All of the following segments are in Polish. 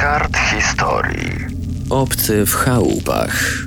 kart historii. Obcy w chałupach.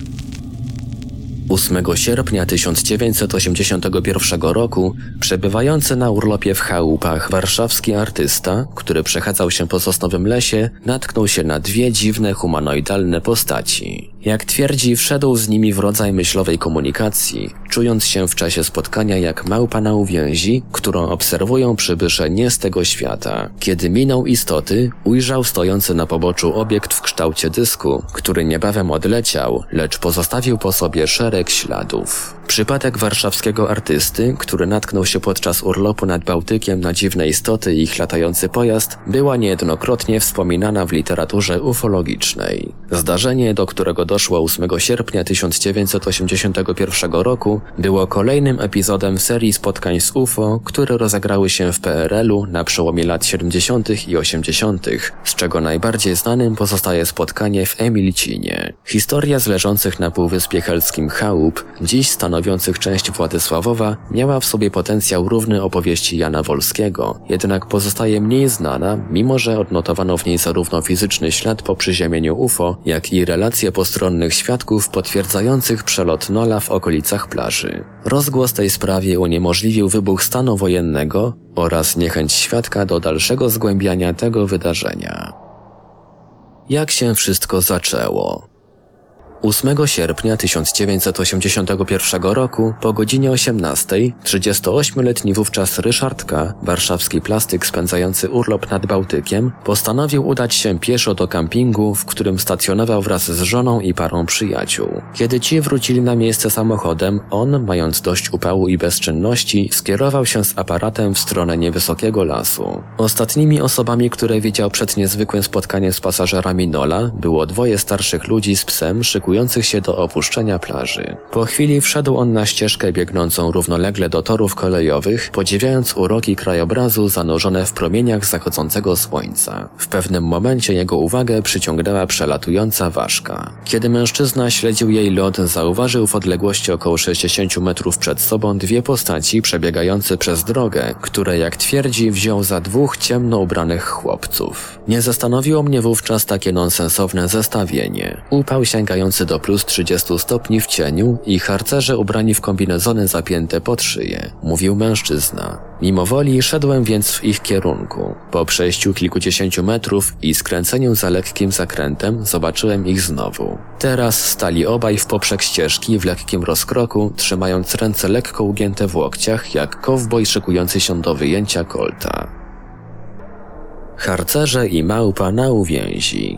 8 sierpnia 1981 roku przebywający na urlopie w chałupach warszawski artysta, który przechadzał się po sosnowym lesie, natknął się na dwie dziwne humanoidalne postaci. Jak twierdzi, wszedł z nimi w rodzaj myślowej komunikacji, czując się w czasie spotkania jak małpa na uwięzi, którą obserwują przybysze nie z tego świata. Kiedy minął istoty, ujrzał stojący na poboczu obiekt w kształcie dysku, który niebawem odleciał, lecz pozostawił po sobie szereg śladów. Przypadek warszawskiego artysty, który natknął się podczas urlopu nad Bałtykiem na dziwne istoty i ich latający pojazd, była niejednokrotnie wspominana w literaturze ufologicznej. Zdarzenie, do którego doszło 8 sierpnia 1981 roku, było kolejnym epizodem serii spotkań z UFO, które rozegrały się w PRL-u na przełomie lat 70. i 80., z czego najbardziej znanym pozostaje spotkanie w Emilcinie. Historia z leżących na Półwyspie Helskim chałup, dziś stanowiących część Władysławowa, miała w sobie potencjał równy opowieści Jana Wolskiego, jednak pozostaje mniej znana, mimo że odnotowano w niej zarówno fizyczny ślad po przyziemieniu UFO, jak i relacje postronnych świadków potwierdzających przelot Nola w okolicach plaży. Rozgłos tej sprawie uniemożliwił wybuch stanu wojennego oraz niechęć świadka do dalszego zgłębiania tego wydarzenia. Jak się wszystko zaczęło? 8 sierpnia 1981 roku po godzinie 18 38-letni wówczas Ryszard K., warszawski plastyk spędzający urlop nad Bałtykiem, postanowił udać się pieszo do kampingu, w którym stacjonował wraz z żoną i parą przyjaciół. Kiedy ci wrócili na miejsce samochodem, on, mając dość upału i bezczynności, skierował się z aparatem w stronę niewysokiego lasu. Ostatnimi osobami, które widział przed niezwykłym spotkaniem z pasażerami Nola, było dwoje starszych ludzi z psem szykujących szykujących się do opuszczenia plaży. Po chwili wszedł on na ścieżkę biegnącą równolegle do torów kolejowych, podziwiając uroki krajobrazu zanurzone w promieniach zachodzącego słońca. W pewnym momencie jego uwagę przyciągnęła przelatująca ważka. Kiedy mężczyzna śledził jej lot, zauważył w odległości około 60 metrów przed sobą dwie postaci przebiegające przez drogę, które jak twierdzi wziął za dwóch ciemno ubranych chłopców. Nie zastanowiło mnie wówczas takie nonsensowne zestawienie. Upał sięgający do plus 30 stopni w cieniu i harcerze ubrani w kombinezony zapięte pod szyję, mówił mężczyzna. Mimo woli szedłem więc w ich kierunku. Po przejściu kilkudziesięciu metrów i skręceniu za lekkim zakrętem zobaczyłem ich znowu. Teraz stali obaj w poprzek ścieżki w lekkim rozkroku, trzymając ręce lekko ugięte w łokciach, jak kowboj szykujący się do wyjęcia kolta. Harcerze i małpa na uwięzi.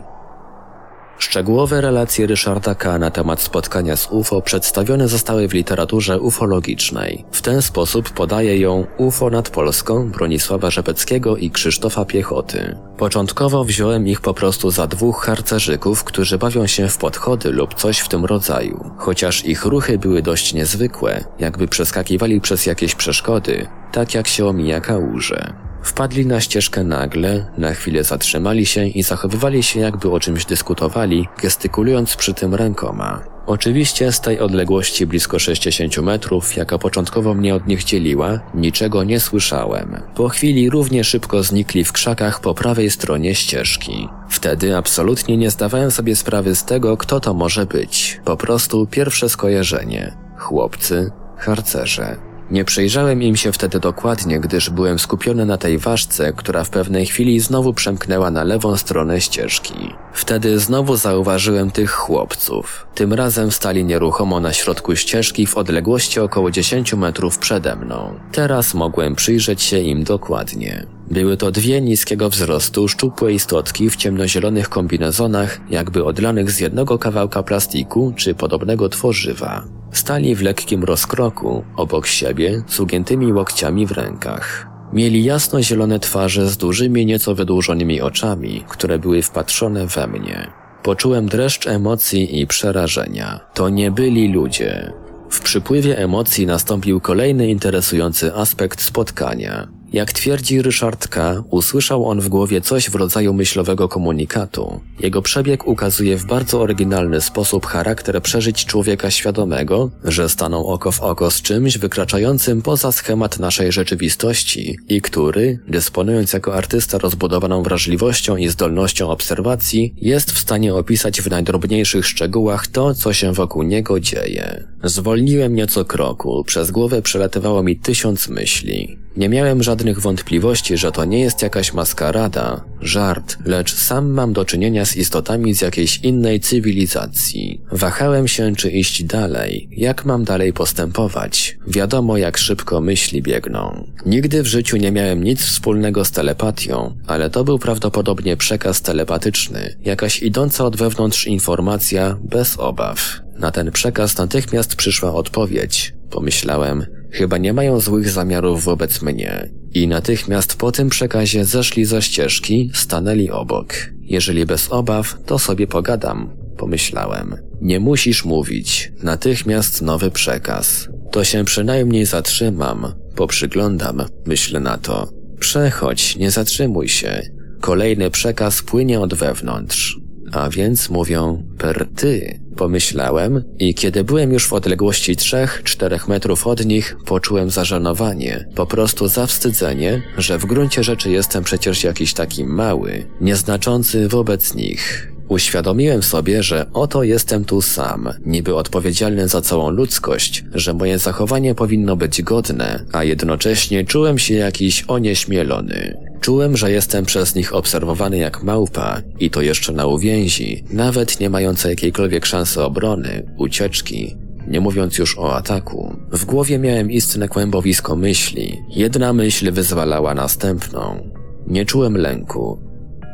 Szczegółowe relacje Ryszarda K. na temat spotkania z UFO przedstawione zostały w literaturze ufologicznej. W ten sposób podaje ją UFO nad Polską Bronisława Rzepeckiego i Krzysztofa Piechoty. Początkowo wziąłem ich po prostu za dwóch harcerzyków, którzy bawią się w podchody lub coś w tym rodzaju. Chociaż ich ruchy były dość niezwykłe, jakby przeskakiwali przez jakieś przeszkody, tak jak się omija kałuże. Wpadli na ścieżkę nagle, na chwilę zatrzymali się i zachowywali się jakby o czymś dyskutowali, gestykulując przy tym rękoma. Oczywiście z tej odległości blisko 60 metrów, jaka początkowo mnie od nich dzieliła, niczego nie słyszałem. Po chwili równie szybko znikli w krzakach po prawej stronie ścieżki. Wtedy absolutnie nie zdawałem sobie sprawy z tego, kto to może być. Po prostu pierwsze skojarzenie. Chłopcy, harcerze. Nie przejrzałem im się wtedy dokładnie, gdyż byłem skupiony na tej ważce, która w pewnej chwili znowu przemknęła na lewą stronę ścieżki. Wtedy znowu zauważyłem tych chłopców. Tym razem stali nieruchomo na środku ścieżki w odległości około 10 metrów przede mną. Teraz mogłem przyjrzeć się im dokładnie. Były to dwie niskiego wzrostu, szczupłe istotki w ciemnozielonych kombinezonach, jakby odlanych z jednego kawałka plastiku czy podobnego tworzywa. Stali w lekkim rozkroku, obok siebie, z ugiętymi łokciami w rękach. Mieli jasno-zielone twarze z dużymi, nieco wydłużonymi oczami, które były wpatrzone we mnie. Poczułem dreszcz emocji i przerażenia. To nie byli ludzie. W przypływie emocji nastąpił kolejny interesujący aspekt spotkania. Jak twierdzi Ryszard K., usłyszał on w głowie coś w rodzaju myślowego komunikatu. Jego przebieg ukazuje w bardzo oryginalny sposób charakter przeżyć człowieka świadomego, że stanął oko w oko z czymś wykraczającym poza schemat naszej rzeczywistości i który, dysponując jako artysta rozbudowaną wrażliwością i zdolnością obserwacji, jest w stanie opisać w najdrobniejszych szczegółach to, co się wokół niego dzieje. Zwolniłem nieco kroku, przez głowę przelatywało mi tysiąc myśli. Nie miałem żadnych wątpliwości, że to nie jest jakaś maskarada, żart, lecz sam mam do czynienia z istotami z jakiejś innej cywilizacji. Wahałem się, czy iść dalej, jak mam dalej postępować. Wiadomo, jak szybko myśli biegną. Nigdy w życiu nie miałem nic wspólnego z telepatią, ale to był prawdopodobnie przekaz telepatyczny, jakaś idąca od wewnątrz informacja bez obaw. Na ten przekaz natychmiast przyszła odpowiedź. Pomyślałem, chyba nie mają złych zamiarów wobec mnie. I natychmiast po tym przekazie zeszli ze ścieżki, stanęli obok. Jeżeli bez obaw, to sobie pogadam. Pomyślałem. Nie musisz mówić. Natychmiast nowy przekaz. To się przynajmniej zatrzymam. Poprzyglądam. Myślę na to. Przechodź, nie zatrzymuj się. Kolejny przekaz płynie od wewnątrz. A więc mówią per ty. Pomyślałem i kiedy byłem już w odległości trzech, czterech metrów od nich, poczułem zażenowanie, po prostu zawstydzenie, że w gruncie rzeczy jestem przecież jakiś taki mały, nieznaczący wobec nich. Uświadomiłem sobie, że oto jestem tu sam, niby odpowiedzialny za całą ludzkość, że moje zachowanie powinno być godne, a jednocześnie czułem się jakiś onieśmielony. Czułem, że jestem przez nich obserwowany jak małpa i to jeszcze na uwięzi, nawet nie mająca jakiejkolwiek szansy obrony, ucieczki, nie mówiąc już o ataku. W głowie miałem istne kłębowisko myśli. Jedna myśl wyzwalała następną. Nie czułem lęku.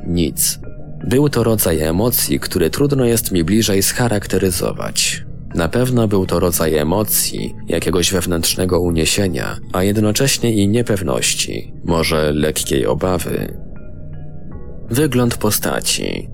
Nic. Był to rodzaj emocji, który trudno jest mi bliżej scharakteryzować. Na pewno był to rodzaj emocji, jakiegoś wewnętrznego uniesienia, a jednocześnie i niepewności, może lekkiej obawy. Wygląd postaci.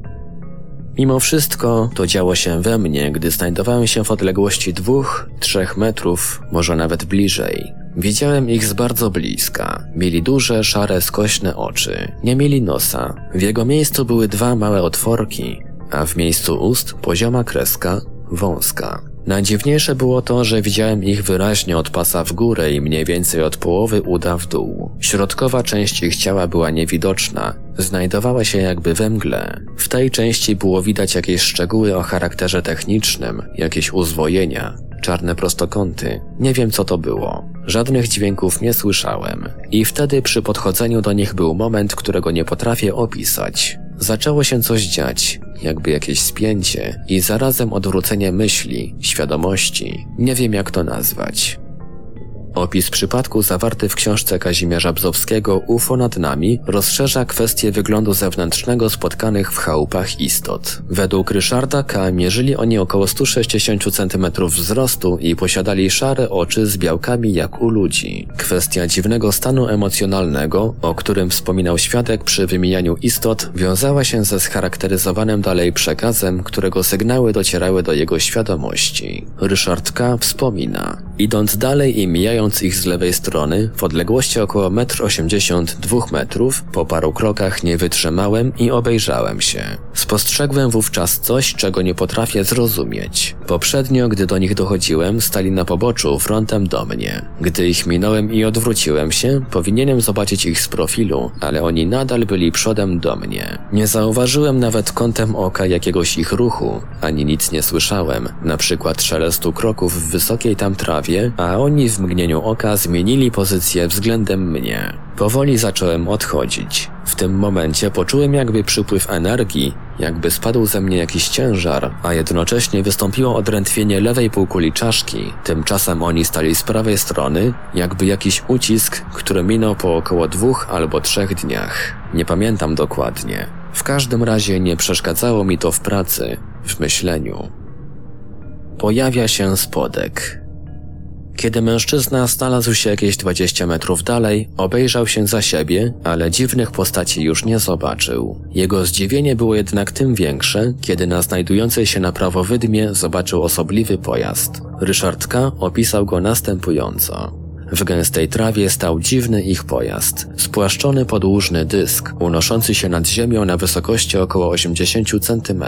Mimo wszystko to działo się we mnie, gdy znajdowałem się w odległości dwóch, trzech metrów, może nawet bliżej. Widziałem ich z bardzo bliska. Mieli duże, szare, skośne oczy. Nie mieli nosa. W jego miejscu były dwa małe otworki, a w miejscu ust pozioma kreska, wąska. Najdziwniejsze było to, że widziałem ich wyraźnie od pasa w górę i mniej więcej od połowy uda w dół. Środkowa część ich ciała była niewidoczna, znajdowała się jakby we mgle. W tej części było widać jakieś szczegóły o charakterze technicznym, jakieś uzwojenia, czarne prostokąty. Nie wiem co to było. Żadnych dźwięków nie słyszałem. I wtedy przy podchodzeniu do nich był moment, którego nie potrafię opisać. Zaczęło się coś dziać, jakby jakieś spięcie i zarazem odwrócenie myśli, świadomości. Nie wiem jak to nazwać. Opis przypadku zawarty w książce Kazimierza Bzowskiego UFO nad nami rozszerza kwestię wyglądu zewnętrznego spotkanych w chałupach istot. Według Ryszarda K. mierzyli oni około 160 cm wzrostu i posiadali szare oczy z białkami jak u ludzi. Kwestia dziwnego stanu emocjonalnego, o którym wspominał świadek przy wymienianiu istot, wiązała się ze scharakteryzowanym dalej przekazem, którego sygnały docierały do jego świadomości. Ryszard K. wspomina, idąc dalej i mijając ich z lewej strony, w odległości około 1,82 m, metrów, po paru krokach nie wytrzymałem i obejrzałem się. Spostrzegłem wówczas coś, czego nie potrafię zrozumieć. Poprzednio, gdy do nich dochodziłem, stali na poboczu frontem do mnie. Gdy ich minąłem i odwróciłem się, powinienem zobaczyć ich z profilu, ale oni nadal byli przodem do mnie. Nie zauważyłem nawet kątem oka jakiegoś ich ruchu, ani nic nie słyszałem, na przykład szelestu kroków w wysokiej tam trawie, a oni w mgnieniu oka zmienili pozycję względem mnie. Powoli zacząłem odchodzić. W tym momencie poczułem jakby przypływ energii, jakby spadł ze mnie jakiś ciężar, a jednocześnie wystąpiło odrętwienie lewej półkuli czaszki. Tymczasem oni stali z prawej strony, jakby jakiś ucisk, który minął po około dwóch albo trzech dniach. Nie pamiętam dokładnie. W każdym razie nie przeszkadzało mi to w pracy, w myśleniu. Pojawia się spodek. Kiedy mężczyzna znalazł się jakieś 20 metrów dalej, obejrzał się za siebie, ale dziwnych postaci już nie zobaczył. Jego zdziwienie było jednak tym większe, kiedy na znajdującej się na prawo wydmie zobaczył osobliwy pojazd. Ryszard K. opisał go następująco. W gęstej trawie stał dziwny ich pojazd. Spłaszczony podłużny dysk, unoszący się nad ziemią na wysokości około 80 cm.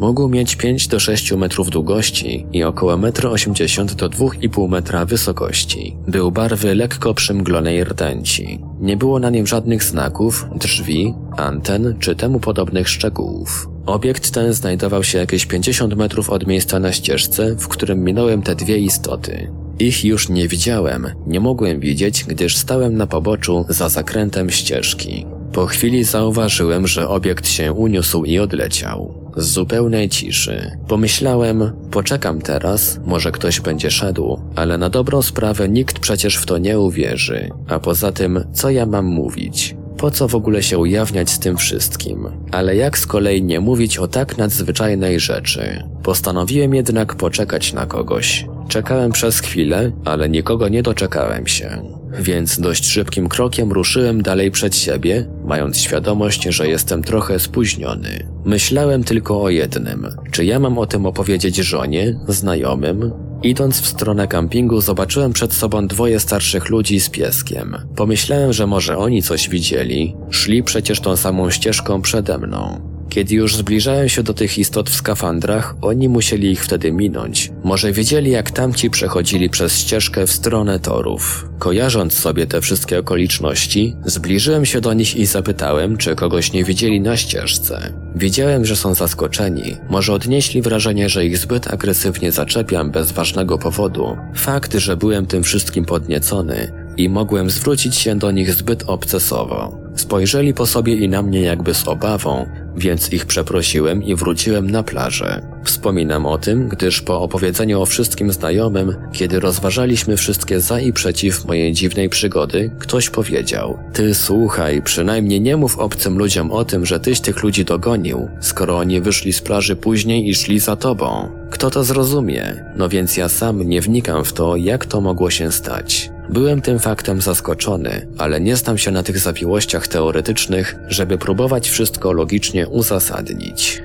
Mógł mieć 5 do 6 metrów długości i około 1,80 m do 2,5 metra wysokości. Był barwy lekko przymglonej rdęci. Nie było na nim żadnych znaków, drzwi, anten czy temu podobnych szczegółów. Obiekt ten znajdował się jakieś 50 metrów od miejsca na ścieżce, w którym minąłem te dwie istoty. Ich już nie widziałem, nie mogłem widzieć, gdyż stałem na poboczu za zakrętem ścieżki. Po chwili zauważyłem, że obiekt się uniósł i odleciał. Z zupełnej ciszy. Pomyślałem, poczekam teraz, może ktoś będzie szedł, ale na dobrą sprawę nikt przecież w to nie uwierzy. A poza tym, co ja mam mówić? Po co w ogóle się ujawniać z tym wszystkim? Ale jak z kolei nie mówić o tak nadzwyczajnej rzeczy? Postanowiłem jednak poczekać na kogoś. Czekałem przez chwilę, ale nikogo nie doczekałem się. Więc dość szybkim krokiem ruszyłem dalej przed siebie, mając świadomość, że jestem trochę spóźniony. Myślałem tylko o jednym: czy ja mam o tym opowiedzieć żonie, znajomym? Idąc w stronę kampingu, zobaczyłem przed sobą dwoje starszych ludzi z pieskiem. Pomyślałem, że może oni coś widzieli. Szli przecież tą samą ścieżką przede mną. Kiedy już zbliżałem się do tych istot w skafandrach, oni musieli ich wtedy minąć. Może wiedzieli, jak tamci przechodzili przez ścieżkę w stronę torów. Kojarząc sobie te wszystkie okoliczności, zbliżyłem się do nich i zapytałem, czy kogoś nie widzieli na ścieżce. Wiedziałem, że są zaskoczeni. Może odnieśli wrażenie, że ich zbyt agresywnie zaczepiam bez ważnego powodu. Fakt, że byłem tym wszystkim podniecony i mogłem zwrócić się do nich zbyt obcesowo. Spojrzeli po sobie i na mnie jakby z obawą, więc ich przeprosiłem i wróciłem na plażę. Wspominam o tym, gdyż po opowiedzeniu o wszystkim znajomym, kiedy rozważaliśmy wszystkie za i przeciw mojej dziwnej przygody, ktoś powiedział: Ty słuchaj, przynajmniej nie mów obcym ludziom o tym, że tyś tych ludzi dogonił, skoro oni wyszli z plaży później i szli za tobą. Kto to zrozumie? No więc ja sam nie wnikam w to, jak to mogło się stać. Byłem tym faktem zaskoczony, ale nie znam się na tych zawiłościach teoretycznych, żeby próbować wszystko logicznie uzasadnić.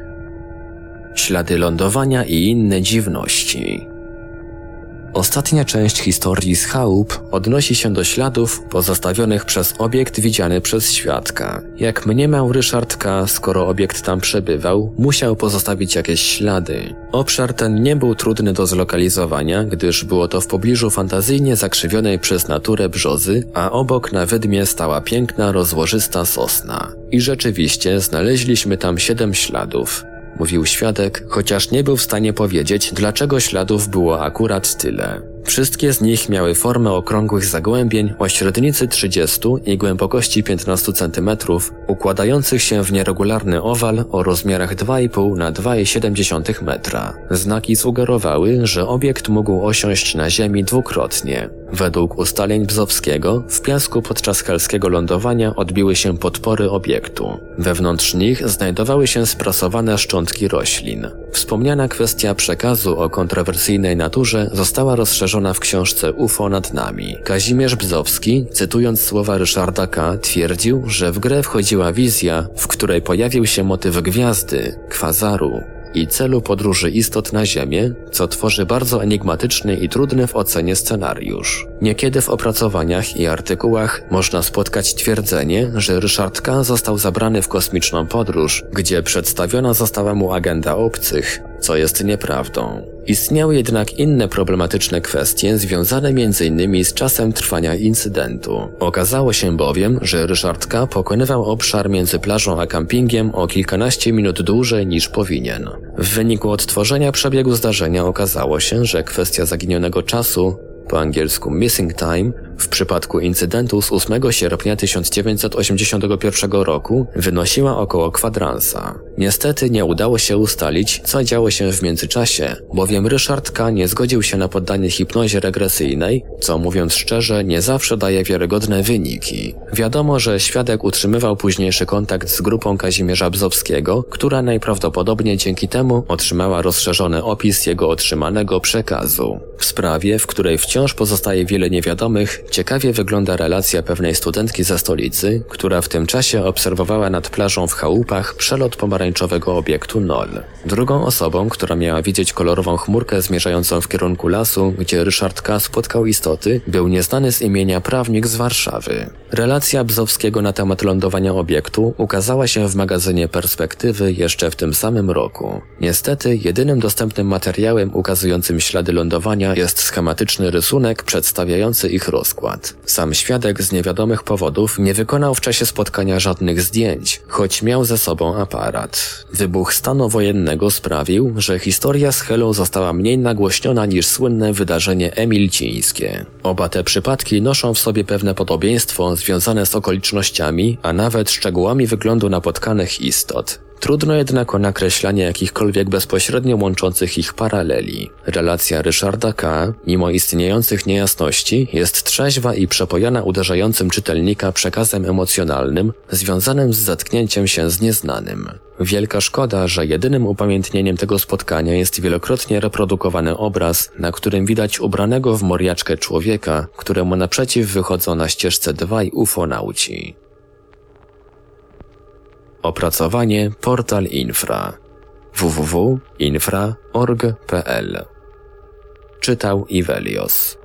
Ślady lądowania i inne dziwności. Ostatnia część historii z chałup odnosi się do śladów pozostawionych przez obiekt widziany przez świadka. Jak mniemał Ryszard skoro obiekt tam przebywał, musiał pozostawić jakieś ślady. Obszar ten nie był trudny do zlokalizowania, gdyż było to w pobliżu fantazyjnie zakrzywionej przez naturę brzozy, a obok na wydmie stała piękna, rozłożysta sosna. I rzeczywiście znaleźliśmy tam siedem śladów mówił świadek, chociaż nie był w stanie powiedzieć, dlaczego śladów było akurat tyle. Wszystkie z nich miały formę okrągłych zagłębień o średnicy 30 i głębokości 15 cm, układających się w nieregularny owal o rozmiarach 2,5 na 2,7 metra. Znaki sugerowały, że obiekt mógł osiąść na ziemi dwukrotnie. Według ustaleń Bzowskiego, w piasku podczas helskiego lądowania odbiły się podpory obiektu. Wewnątrz nich znajdowały się sprasowane szczątki roślin. Wspomniana kwestia przekazu o kontrowersyjnej naturze została rozszerzona w książce UFO nad nami. Kazimierz Bzowski, cytując słowa Ryszarda K., twierdził, że w grę wchodziła wizja, w której pojawił się motyw gwiazdy, kwazaru, i celu podróży istot na Ziemię, co tworzy bardzo enigmatyczny i trudny w ocenie scenariusz. Niekiedy w opracowaniach i artykułach można spotkać twierdzenie, że Ryszard K. został zabrany w kosmiczną podróż, gdzie przedstawiona została mu agenda obcych, co jest nieprawdą. Istniały jednak inne problematyczne kwestie związane m.in. z czasem trwania incydentu. Okazało się bowiem, że Ryszard K. pokonywał obszar między plażą a kampingiem o kilkanaście minut dłużej niż powinien. W wyniku odtworzenia przebiegu zdarzenia okazało się, że kwestia zaginionego czasu po angielsku Missing Time, w przypadku incydentu z 8 sierpnia 1981 roku wynosiła około kwadransa. Niestety nie udało się ustalić, co działo się w międzyczasie, bowiem Ryszard K. nie zgodził się na poddanie hipnozie regresyjnej, co mówiąc szczerze nie zawsze daje wiarygodne wyniki. Wiadomo, że świadek utrzymywał późniejszy kontakt z grupą Kazimierza Bzowskiego, która najprawdopodobniej dzięki temu otrzymała rozszerzony opis jego otrzymanego przekazu. W sprawie, w której wciąż pozostaje wiele niewiadomych, Ciekawie wygląda relacja pewnej studentki ze stolicy, która w tym czasie obserwowała nad plażą w chałupach przelot pomarańczowego obiektu NOL. Drugą osobą, która miała widzieć kolorową chmurkę zmierzającą w kierunku lasu, gdzie Ryszard K. spotkał istoty, był nieznany z imienia prawnik z Warszawy. Relacja Bzowskiego na temat lądowania obiektu ukazała się w magazynie Perspektywy jeszcze w tym samym roku. Niestety, jedynym dostępnym materiałem ukazującym ślady lądowania jest schematyczny rysunek przedstawiający ich rozkład. Sam świadek z niewiadomych powodów nie wykonał w czasie spotkania żadnych zdjęć, choć miał ze sobą aparat. Wybuch stanu wojennego sprawił, że historia z Helą została mniej nagłośniona niż słynne wydarzenie emilcińskie. Oba te przypadki noszą w sobie pewne podobieństwo związane z okolicznościami, a nawet szczegółami wyglądu napotkanych istot. Trudno jednak o nakreślanie jakichkolwiek bezpośrednio łączących ich paraleli. Relacja Ryszarda K., mimo istniejących niejasności, jest trzeźwa i przepojona uderzającym czytelnika przekazem emocjonalnym, związanym z zetknięciem się z nieznanym. Wielka szkoda, że jedynym upamiętnieniem tego spotkania jest wielokrotnie reprodukowany obraz, na którym widać ubranego w moriaczkę człowieka, któremu naprzeciw wychodzą na ścieżce dwaj ufonauci. Opracowanie Portal Infra. www.infra.org.pl Czytał Ivelios